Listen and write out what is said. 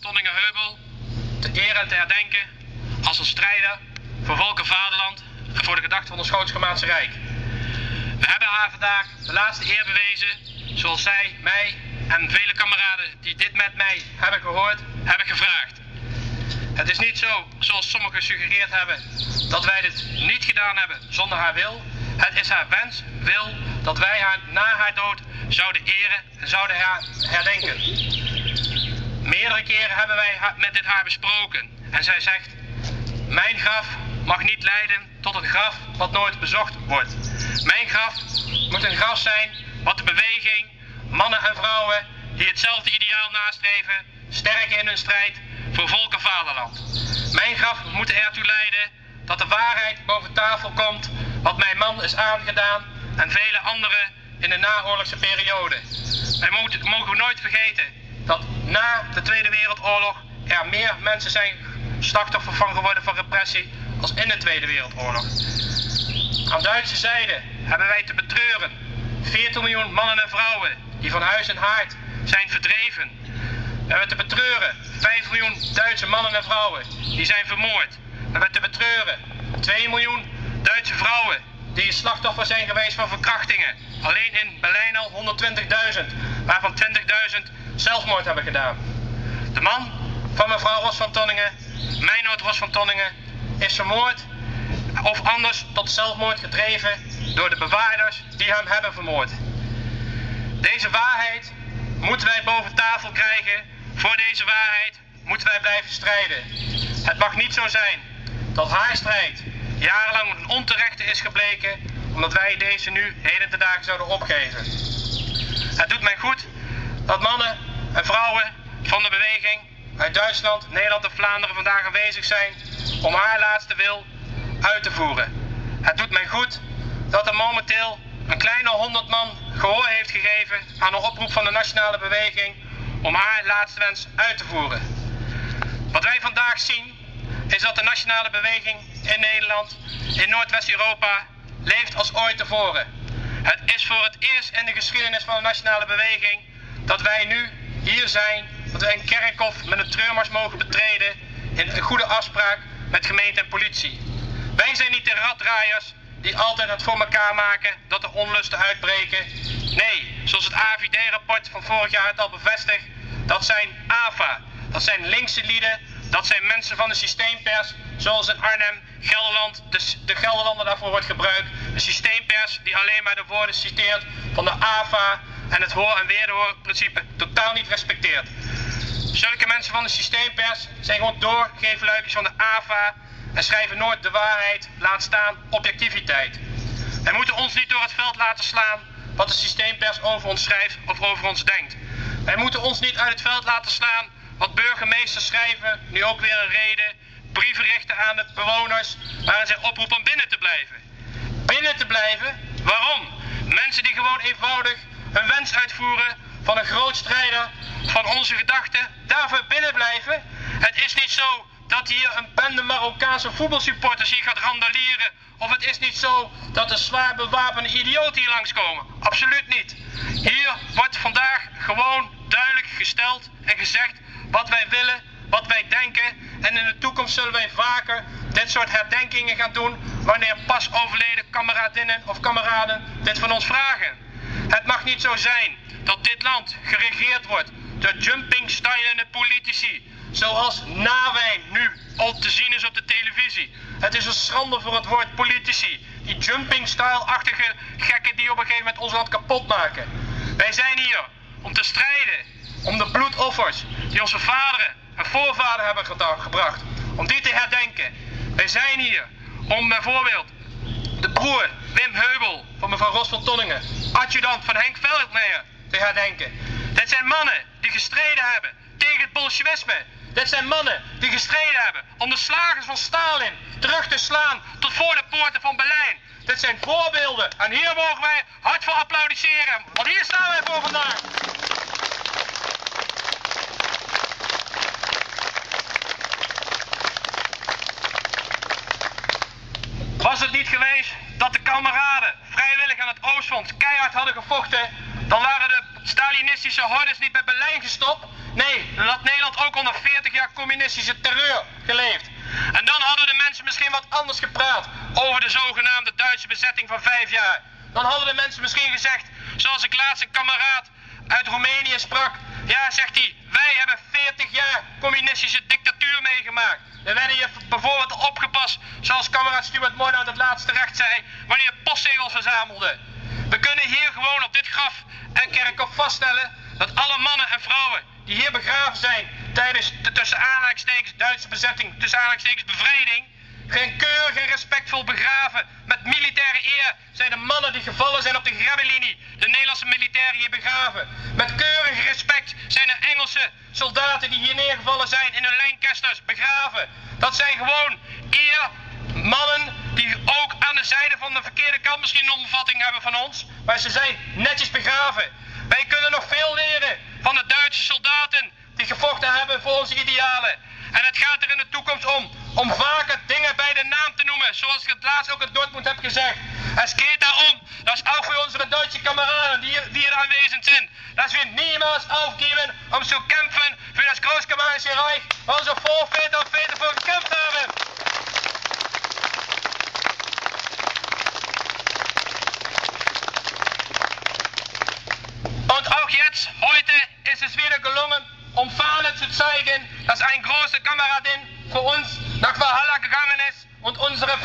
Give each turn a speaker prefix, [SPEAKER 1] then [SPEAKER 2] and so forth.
[SPEAKER 1] Tonningen-Heubel te eren en te herdenken als een strijder voor volk en vaderland en voor de gedachte van ons Schoots-Germaanse Rijk. We hebben haar vandaag de laatste eer bewezen, zoals zij, mij en vele kameraden die dit met mij hebben gehoord, hebben gevraagd. Het is niet zo, zoals sommigen gesuggereerd hebben, dat wij dit niet gedaan hebben zonder haar wil. Het is haar wens, wil, dat wij haar na haar dood zouden eren en zouden herdenken. Meerdere keren hebben wij met dit haar besproken en zij zegt, mijn graf mag niet leiden tot een graf wat nooit bezocht wordt. Mijn graf moet een graf zijn wat de beweging, mannen en vrouwen die hetzelfde ideaal nastreven, sterken in hun strijd voor volk en vaderland. Mijn graf moet ertoe leiden dat de waarheid boven tafel komt wat mijn man is aangedaan en vele anderen in de naoorlogse periode. Wij mogen nooit vergeten dat na de Tweede Wereldoorlog er meer mensen zijn slachtoffer van geworden van repressie als in de Tweede Wereldoorlog. Aan Duitse zijde hebben wij te betreuren 14 miljoen mannen en vrouwen die van huis en haard zijn verdreven. We hebben te betreuren 5 miljoen Duitse mannen en vrouwen die zijn vermoord. We hebben te betreuren 2 miljoen Duitse vrouwen die slachtoffer zijn geweest van verkrachtingen. Alleen in Berlijn al 120.000, waarvan 20.000 zelfmoord hebben gedaan. De man van mevrouw Ros van Tonningen, Meinoud Ros van Tonningen, is vermoord of anders tot zelfmoord gedreven door de bewaarders die hem hebben vermoord. Deze waarheid moeten wij boven tafel krijgen. Voor deze waarheid moeten wij blijven strijden. Het mag niet zo zijn dat haar strijd jarenlang een onterechte is gebleken, omdat wij deze nu heden te dagen zouden opgeven. Het doet mij goed dat mannen en vrouwen van de beweging uit Duitsland, Nederland en Vlaanderen vandaag aanwezig zijn om haar laatste wil uit te voeren. Het doet mij goed dat er momenteel een kleine honderd man gehoor heeft gegeven aan een oproep van de nationale beweging om haar laatste wens uit te voeren. Wat wij vandaag zien is dat de nationale beweging in Nederland, in Noordwest-Europa, leeft als ooit tevoren. Het is voor het eerst in de geschiedenis van de nationale beweging dat wij nu hier zijn, dat wij een kerkhof met een treurmars mogen betreden in een goede afspraak met gemeente en politie. Wij zijn niet de raddraaiers die altijd het voor elkaar maken dat er onlusten uitbreken. Nee, zoals het AVD-rapport van vorig jaar het al bevestigt, dat zijn AVA. Dat zijn linkse lieden, dat zijn mensen van de systeempers, zoals in Arnhem, Gelderland, de, de Gelderlander daarvoor wordt gebruikt. De systeempers die alleen maar de woorden citeert van de AVA en het hoor- en wederhoorprincipe totaal niet respecteert. Zulke mensen van de systeempers zijn gewoon doorgeefluikjes van de AVA en schrijven nooit de waarheid, laat staan objectiviteit. Wij moeten ons niet door het veld laten slaan wat de systeempers over ons schrijft of over ons denkt. Wij moeten ons niet uit het veld laten slaan wat burgemeesters schrijven, nu ook weer een reden, brieven richten aan de bewoners waarin zij oproepen om binnen te blijven. Binnen te blijven? Waarom? Mensen die gewoon eenvoudig hun wens uitvoeren van een groot strijder van onze gedachten, daarvoor binnen blijven. Het is niet zo dat hier een bende Marokkaanse voetbalsupporters hier gaat randalieren. Of het is niet zo dat er zwaar bewapende idioten hier langskomen. Absoluut niet. Hier wordt vandaag gewoon duidelijk gesteld en gezegd wat wij willen, wat wij denken. En in de toekomst zullen wij vaker dit soort herdenkingen gaan doen wanneer pas overleden kameradinnen of kameraden dit van ons vragen. Het mag niet zo zijn dat dit land geregeerd wordt door jumping stylende politici zoals Nawijn nu al te zien is op de televisie. Het is een schande voor het woord politici. Die jumping-style-achtige gekken die op een gegeven moment ons land kapot maken. Wij zijn hier om te strijden om de bloedoffers die onze vaderen en voorvaderen hebben gebracht. Om die te herdenken. Wij zijn hier om bijvoorbeeld de broer Wim Heubel van mevrouw Ros van Tonningen, adjudant van Henk Veldmeijer, te herdenken. Dit zijn mannen die gestreden hebben tegen het bolsjewisme, dit zijn mannen die gestreden hebben om de slagers van Stalin terug te slaan tot voor de poorten van Berlijn. Dit zijn voorbeelden en hier mogen wij hard voor applaudisseren, want hier staan wij voor vandaag. Niet geweest dat de kameraden vrijwillig aan het Oostfront keihard hadden gevochten, dan waren de Stalinistische hordes niet bij Berlijn gestopt. Nee, dan had Nederland ook onder 40 jaar communistische terreur geleefd. En dan hadden de mensen misschien wat anders gepraat over de zogenaamde Duitse bezetting van vijf jaar. Dan hadden de mensen misschien gezegd, zoals ik laatst een kameraad uit Roemenië sprak. Ja, zegt hij, wij hebben 40 jaar communistische dictatuur meegemaakt. Er werden hier bijvoorbeeld opgepast, zoals kameraad Stuart Moornout het laatste recht zei, wanneer postzegels verzamelde. We kunnen hier gewoon op dit graf en kerkhof vaststellen dat alle mannen en vrouwen die hier begraven zijn tijdens de tussen aanhalingstekens Duitse bezetting, tussen aanhalingstekens bevrijding, geen keurig en respectvol begraven met militaire eer zijn de mannen die gevallen zijn op de Grebbelinie, de Nederlandse militairen hier begraven. Met keurig respect soldaten die hier neergevallen zijn in hun Lancasters begraven. Dat zijn gewoon eer mannen die ook aan de zijde van de verkeerde kant misschien een omvatting hebben van ons, maar ze zijn netjes begraven. Wij kunnen nog veel leren van de Duitse soldaten die gevochten hebben voor onze idealen. En het gaat er in de toekomst om, om vaker dingen bij de naam te noemen, zoals ik het laatst ook in Dortmund heb gezegd. Duitse kameraden die hier, aanwezig zijn, dat we niemals aufgeben om te kämpfen voor das Großgermanische Reich, onze voorväter en väter voor gekämpft hebben. Und auch jetzt, heute ist es wieder gelungen, um Fahne zu zeigen, dass eine große Kameradin für uns nach Valhalla gegangen ist und unsere